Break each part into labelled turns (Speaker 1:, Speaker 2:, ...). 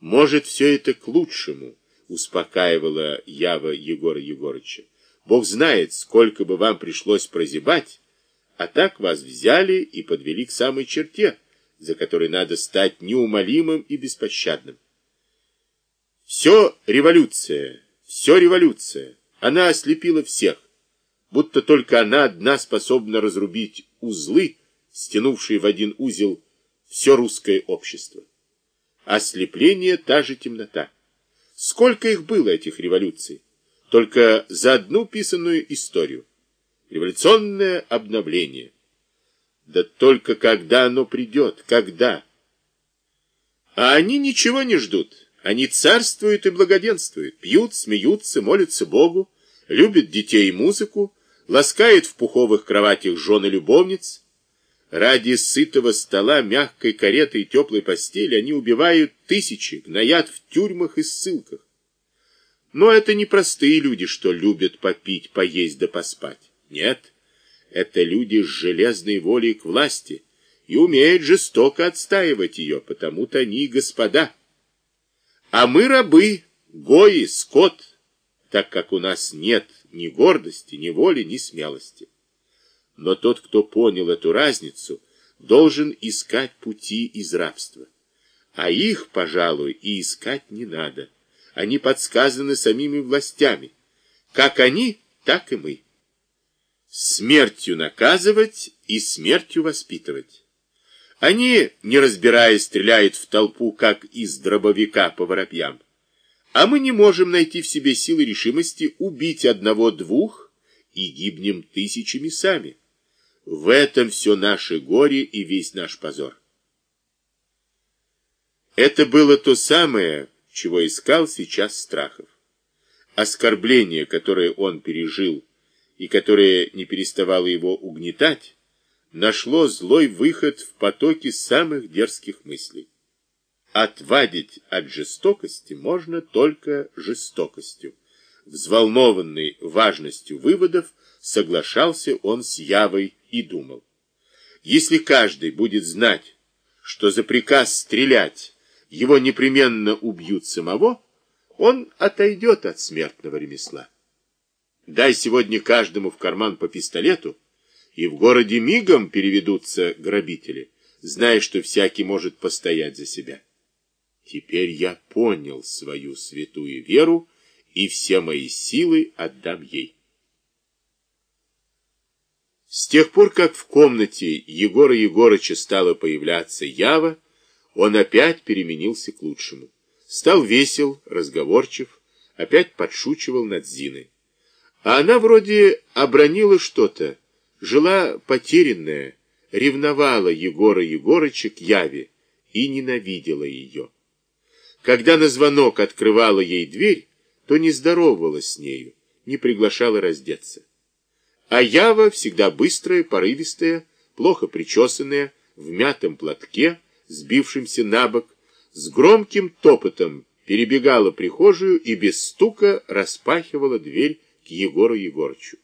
Speaker 1: Может, все это к лучшему, успокаивала Ява Егора Егорыча. Бог знает, сколько бы вам пришлось прозябать, а так вас взяли и подвели к самой черте, за которой надо стать неумолимым и беспощадным. Все революция, все революция. Она ослепила всех, будто только она одна способна разрубить узлы, стянувшие в один узел все русское общество. Ослепление – та же темнота. Сколько их было, этих революций? Только за одну писанную историю. Революционное обновление. Да только когда оно придет, когда? А они ничего не ждут. Они царствуют и благоденствуют, пьют, смеются, молятся Богу, любят детей и музыку, ласкают в пуховых кроватях жены любовниц. Ради сытого стола, мягкой кареты и теплой постели они убивают тысячи, гноят в тюрьмах и ссылках. Но это не простые люди, что любят попить, поесть да поспать. Нет, это люди с железной волей к власти и умеют жестоко отстаивать ее, потому-то они господа. А мы рабы, гои, скот, так как у нас нет ни гордости, ни воли, ни смелости. Но тот, кто понял эту разницу, должен искать пути из рабства. А их, пожалуй, и искать не надо. Они подсказаны самими властями. Как они, так и мы. Смертью наказывать и смертью воспитывать. Они, не разбирая, стреляют в толпу, как из дробовика по воробьям. А мы не можем найти в себе силы решимости убить одного-двух и гибнем тысячами сами. В этом все наше горе и весь наш позор. Это было то самое, чего искал сейчас Страхов. Оскорбление, которое он пережил и которое не переставало его угнетать, нашло злой выход в потоке самых дерзких мыслей. Отвадить от жестокости можно только жестокостью. Взволнованный важностью выводов, соглашался он с Явой и думал. Если каждый будет знать, что за приказ стрелять его непременно убьют самого, он отойдет от смертного ремесла. Дай сегодня каждому в карман по пистолету, и в городе мигом переведутся грабители, зная, что всякий может постоять за себя. Теперь я понял свою святую веру, и все мои силы отдам ей. С тех пор, как в комнате Егора Егорыча стала появляться Ява, он опять переменился к лучшему. Стал весел, разговорчив, опять подшучивал над Зиной. А она вроде обронила что-то, жила потерянная, ревновала Егора Егорыча к Яве и ненавидела ее. Когда на звонок открывала ей дверь, то не здоровалась с нею, не приглашала раздеться. А Ява всегда быстрая, порывистая, плохо причесанная, в мятом платке, сбившимся на бок, с громким топотом перебегала прихожую и без стука распахивала дверь к Егору Егорычу.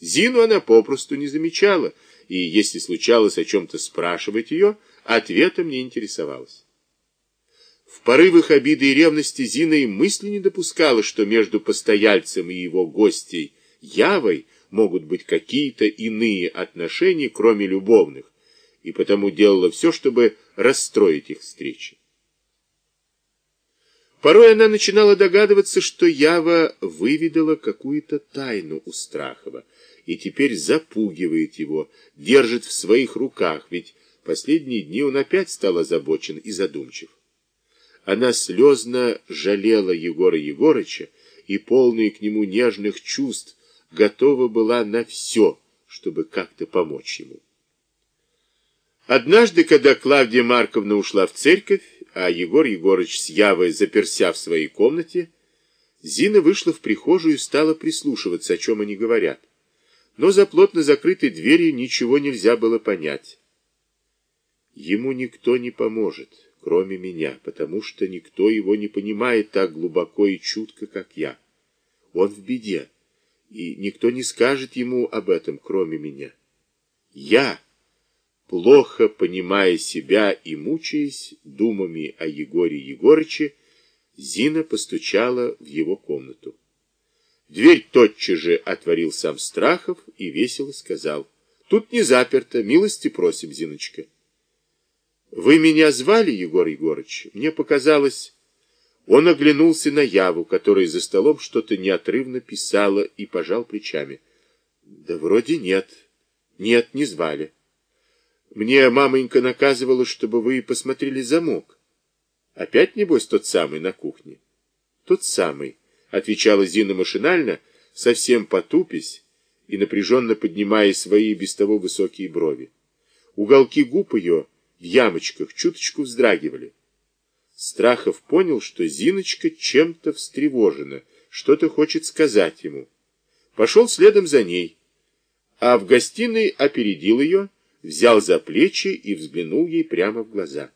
Speaker 1: Зину она попросту не замечала, и, если случалось о чем-то спрашивать ее, ответом не интересовалась. В порывах обиды и ревности Зина и мысли не допускала, что между постояльцем и его гостей Явой могут быть какие-то иные отношения, кроме любовных, и потому делала все, чтобы расстроить их встречи. Порой она начинала догадываться, что Ява выведала какую-то тайну у Страхова, и теперь запугивает его, держит в своих руках, ведь последние дни он опять стал озабочен и задумчив. Она слезно жалела Егора Егорыча и, полные к нему нежных чувств, готова была на все, чтобы как-то помочь ему. Однажды, когда Клавдия Марковна ушла в церковь, а Егор Егорыч с Явой заперся в своей комнате, Зина вышла в прихожую и стала прислушиваться, о чем они говорят но за плотно закрытой дверью ничего нельзя было понять. Ему никто не поможет, кроме меня, потому что никто его не понимает так глубоко и чутко, как я. Он в беде, и никто не скажет ему об этом, кроме меня. Я, плохо понимая себя и мучаясь думами о Егоре Егорыче, Зина постучала в его комнату. Дверь тотчас же отворил сам Страхов и весело сказал. Тут не заперто, милости просим, Зиночка. Вы меня звали, Егор Егорыч? Мне показалось... Он оглянулся на Яву, которая за столом что-то неотрывно писала, и пожал плечами. Да вроде нет. Нет, не звали. Мне маменька наказывала, чтобы вы посмотрели замок. Опять, небось, тот самый на кухне? Тот самый, отвечала Зина машинально, совсем потупясь и напряженно поднимая свои без того высокие брови. Уголки губ ее в ямочках чуточку вздрагивали. Страхов понял, что Зиночка чем-то встревожена, что-то хочет сказать ему. Пошел следом за ней, а в гостиной опередил ее, взял за плечи и взглянул ей прямо в глаза.